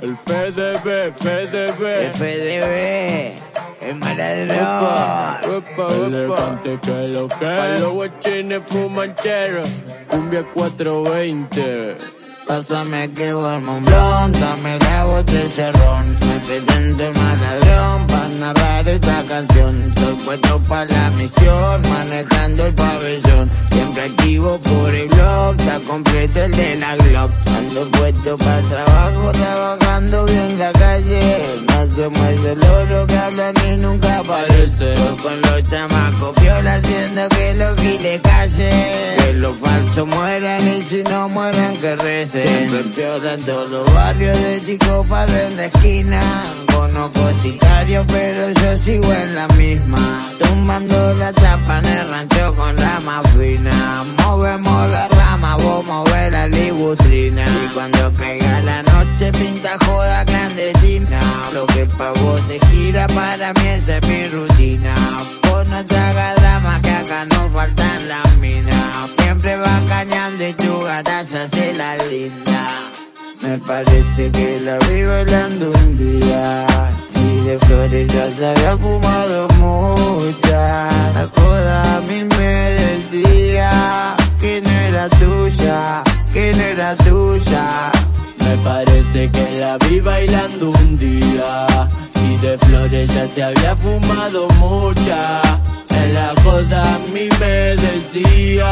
El FDB, FDB. FDB. El maladrón. Upa, Elegante que lo que. A los guachines fumancheros. Cumbia 420. Pásame que vuelvo un blon, dame la botella ron. Me presento el maladrón para narrar esta canción. Estoy puesto para la misión, manejando el pabellón. Siempre activo por el blog, está completo el de la Glock. Ando puesto para el trabajo, trabajando hablan y nunca aparece. Con los chamacos piola haciendo que los giles callen. Que los falsos mueran y si no mueran que recen. Siempre piola en todos los barrios de chico para en la esquina. Conozco sicarios, pero yo sigo en la misma. Tumbando la chapa en el rancho con la más fina. Movemos la rama, vos mover la libutrina. Y cuando caiga noche pinta joda clandestina. Lo que pa' vos se gira, para mí esa es mi rutina. Vos no te hagas drama que acá no faltan las minas. Siempre va cañando y tu gata se hace la linda. Me parece que la vi bailando un día Y de flores ya se había fumado mucha La coda a mí me decía Que no era tuya, que no era tuya Me parece que la vi bailando un día Y de flores ya se había fumado mucha. En la joda a mí me decía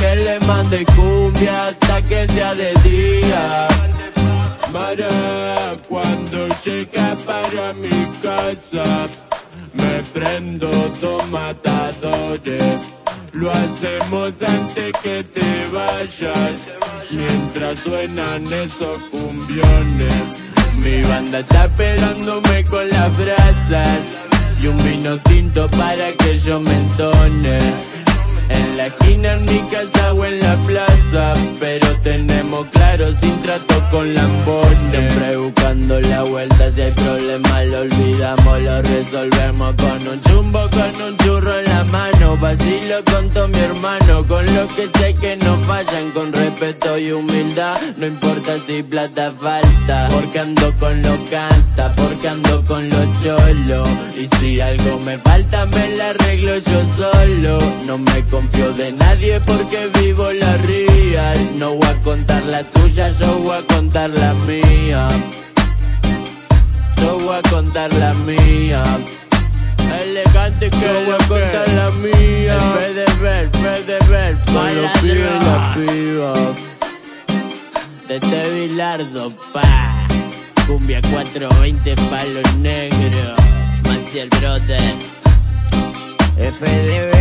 Que le mande cumbia hasta que sea de día. Mara, cuando llega para mi casa Me prendo dos matadores. Lo hacemos antes que te vayas Mientras suenan esos cumbiones Mi banda está esperándome con las brasas Y un vino tinto para que yo me entone. en la esquina, en mi casa o en la plaza Pero tenemos claro sin trato con lambones Siempre buscando la vuelta Si hay problemas lo olvidamos, lo resolvemos. Con un chumbo, con un churro en la mano Vacilo con todo mi hermano. Con lo que sé que no fallan Con respeto y humildad. No importa si plata falta Porque ando con lo canta Porque ando con lo cholo. Y si algo me falta me la arreglo yo solo. No me confío de nadie porque vivo la real. No voy a contar la tuya, yo voy a contar la mía. Yo voy a contar la mía. Elegante que yo voy a contar la mía. El Federer, Federer, malandro. la piba. De este Bilardo, pa. Cumbia 420, palo negro. Manciel Brother. FDB.